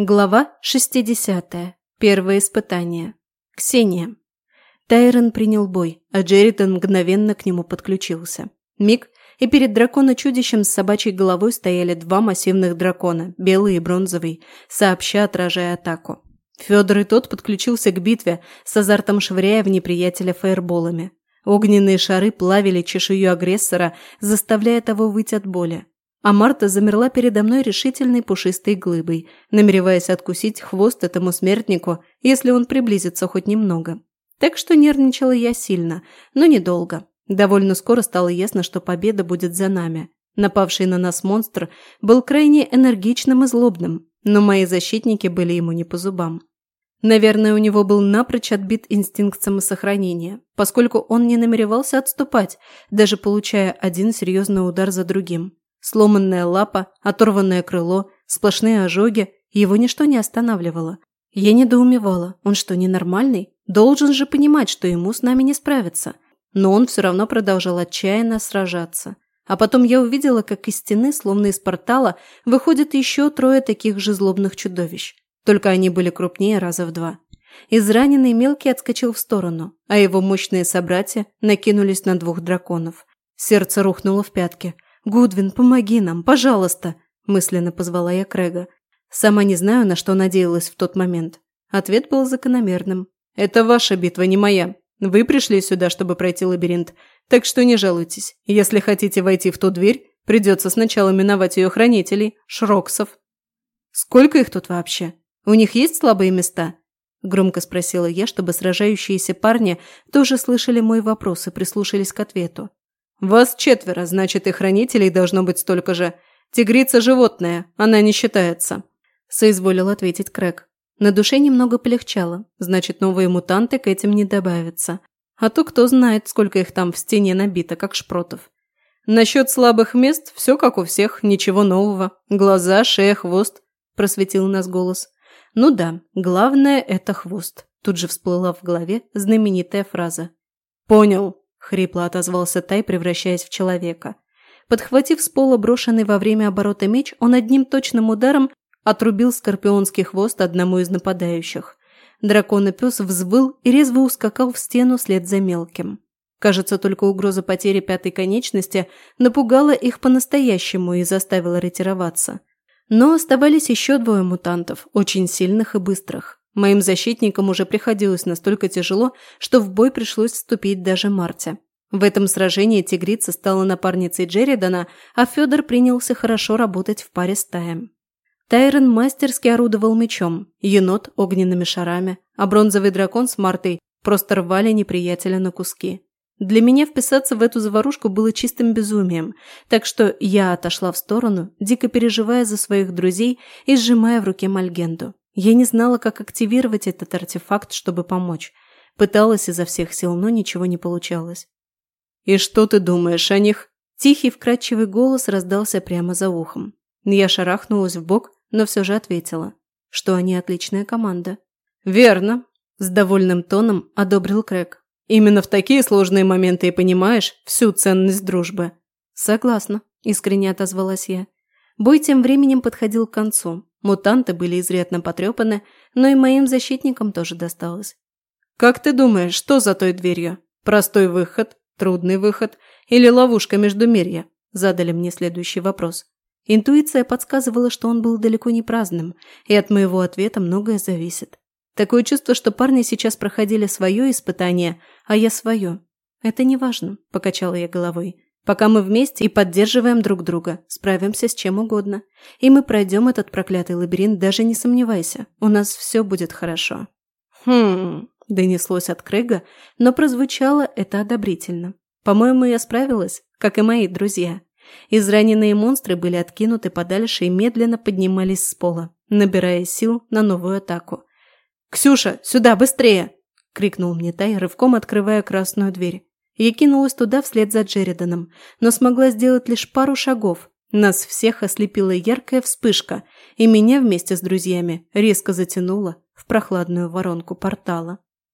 Глава 60. Первое испытание. Ксения. Тайрон принял бой, а Джеридан мгновенно к нему подключился. Миг, и перед дракона-чудищем с собачьей головой стояли два массивных дракона, белый и бронзовый, сообща отражая атаку. Федор и тот подключился к битве, с азартом швыряя в неприятеля фаерболами. Огненные шары плавили чешую агрессора, заставляя того выйти от боли а Марта замерла передо мной решительной пушистой глыбой, намереваясь откусить хвост этому смертнику, если он приблизится хоть немного. Так что нервничала я сильно, но недолго. Довольно скоро стало ясно, что победа будет за нами. Напавший на нас монстр был крайне энергичным и злобным, но мои защитники были ему не по зубам. Наверное, у него был напрочь отбит инстинкт самосохранения, поскольку он не намеревался отступать, даже получая один серьезный удар за другим. Сломанная лапа, оторванное крыло, сплошные ожоги, его ничто не останавливало. Я недоумевала, он что, ненормальный? Должен же понимать, что ему с нами не справиться. Но он все равно продолжал отчаянно сражаться. А потом я увидела, как из стены, словно из портала, выходят еще трое таких же злобных чудовищ. Только они были крупнее раза в два. Израненный мелкий отскочил в сторону, а его мощные собратья накинулись на двух драконов. Сердце рухнуло в пятки – «Гудвин, помоги нам, пожалуйста!» – мысленно позвала я Крэга. Сама не знаю, на что надеялась в тот момент. Ответ был закономерным. «Это ваша битва, не моя. Вы пришли сюда, чтобы пройти лабиринт, так что не жалуйтесь. Если хотите войти в ту дверь, придется сначала миновать ее хранителей, шроксов». «Сколько их тут вообще? У них есть слабые места?» Громко спросила я, чтобы сражающиеся парни тоже слышали мой вопрос и прислушались к ответу. «Вас четверо, значит, и хранителей должно быть столько же. Тигрица – животное, она не считается», – соизволил ответить Крэг. На душе немного полегчало, значит, новые мутанты к этим не добавятся. А то кто знает, сколько их там в стене набито, как шпротов. Насчет слабых мест все как у всех, ничего нового. Глаза, шея, хвост, просветил нас голос. Ну да, главное – это хвост. Тут же всплыла в голове знаменитая фраза. «Понял», хрипло отозвался Тай, превращаясь в человека. Подхватив с пола брошенный во время оборота меч, он одним точным ударом отрубил скорпионский хвост одному из нападающих. Дракон и пес взвыл и резво ускакал в стену вслед за мелким. Кажется, только угроза потери пятой конечности напугала их по-настоящему и заставила ретироваться. Но оставались еще двое мутантов, очень сильных и быстрых. Моим защитникам уже приходилось настолько тяжело, что в бой пришлось вступить даже Марте. В этом сражении тигрица стала напарницей Джеридана, а Федор принялся хорошо работать в паре с Таем. Тайрон мастерски орудовал мечом, енот – огненными шарами, а бронзовый дракон с Мартой просто рвали неприятеля на куски. Для меня вписаться в эту заварушку было чистым безумием, так что я отошла в сторону, дико переживая за своих друзей и сжимая в руке Мальгенду. Я не знала, как активировать этот артефакт, чтобы помочь. Пыталась изо всех сил, но ничего не получалось. «И что ты думаешь о них?» Тихий, вкрадчивый голос раздался прямо за ухом. Я шарахнулась в бок, но все же ответила, что они отличная команда. «Верно», – с довольным тоном одобрил Крэк. «Именно в такие сложные моменты и понимаешь всю ценность дружбы». «Согласна», – искренне отозвалась я. Бой тем временем подходил к концу. Мутанты были изрядно потрепаны, но и моим защитникам тоже досталось. «Как ты думаешь, что за той дверью? Простой выход, трудный выход или ловушка между мирья?» Задали мне следующий вопрос. Интуиция подсказывала, что он был далеко не праздным, и от моего ответа многое зависит. Такое чувство, что парни сейчас проходили свое испытание, а я свое. «Это не важно», – покачала я головой. Пока мы вместе и поддерживаем друг друга, справимся с чем угодно. И мы пройдем этот проклятый лабиринт, даже не сомневайся. У нас все будет хорошо». «Хм...» – донеслось от Крэга, но прозвучало это одобрительно. «По-моему, я справилась, как и мои друзья». Израненные монстры были откинуты подальше и медленно поднимались с пола, набирая сил на новую атаку. «Ксюша, сюда, быстрее!» – крикнул мне Тай, рывком открывая красную дверь. Я кинулась туда вслед за Джериданом, но смогла сделать лишь пару шагов. Нас всех ослепила яркая вспышка, и меня вместе с друзьями резко затянуло в прохладную воронку портала.